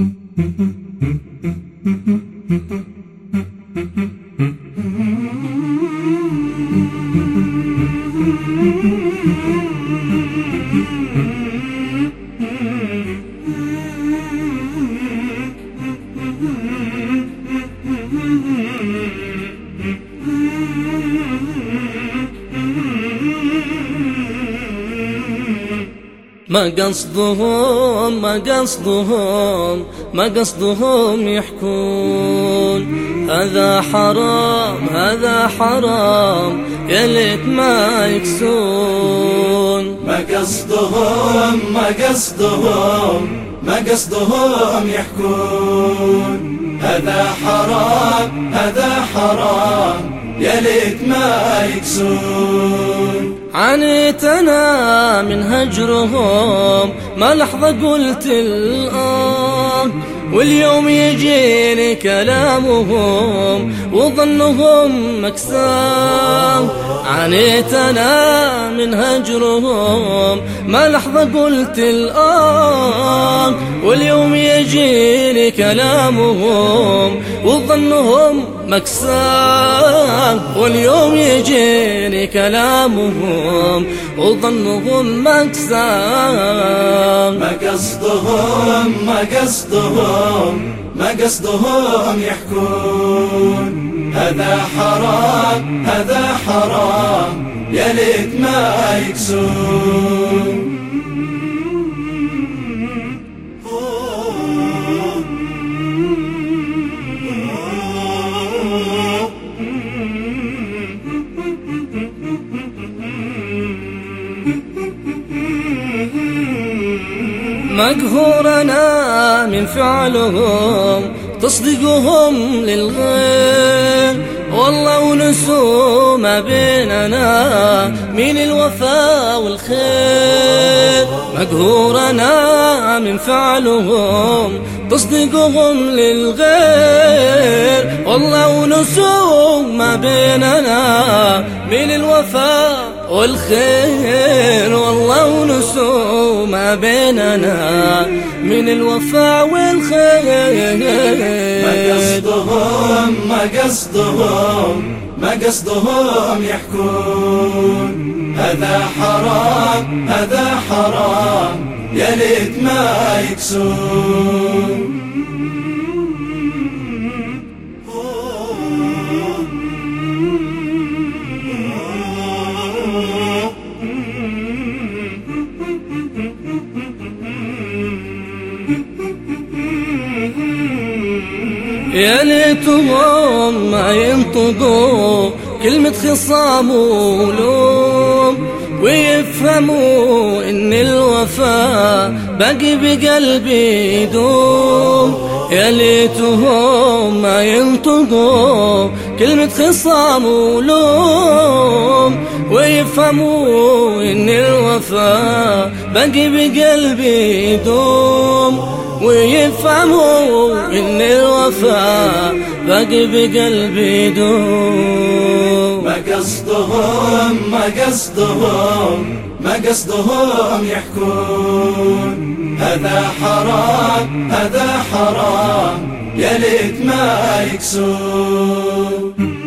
Mm-hmm. ما قصدهم ما قصدهم ما قصدهم يحكون. هذا حرام هذا حرام يا ليت ما يكسون. ما قصدهم ما قصدهم ما قصدهم يحكون. هذا حرام هذا حرام يا ليت ما يكسون. عانيت أنا من هجرهم ما لحظة قلت الآن. واليوم يجيني كلامهم وظنهم مكسام. عانيت أنا من هجرهم ما لحظة قلت الآن. واليوم يجيني كلامهم وظنهم مكسام. واليوم يجيني كلامهم وظنهم مكسام. ما قصدهم ما قصدهم ما قصدهم يحكون. هذا حرام هذا حرام يا ليت ما يكسون. مقهور أنا من فعلهم تصدقهم للغير. والله ونسوا ما بيننا من الوفاء والخير. مقهور أنا من فعلهم تصدقهم للغير. والله ونسوا ما بيننا من الوفاء والخير والله ونسوا ما بيننا من الوفاء والخير. ما قصدهم ما قصدهم ما قصدهم يحكون. هذا حرام هذا حرام يا ليت ما يكسون. يا ليتهم ما ينطقوا كلمة خصام ولوم ويفهموا إن الوفاء باقي بقلبي يدوم يا ليتهم ما ينطقوا كلمة خصام ولوم ويفهموا إن الوفاء باقي بقلبي يدوم ويفهموا إن الوفاء باقي بقلبي يدوم. ما قصدهم ما قصدهم ما قصدهم يحكون. هذا حرام هذا حرام يا ليت ما يكسون.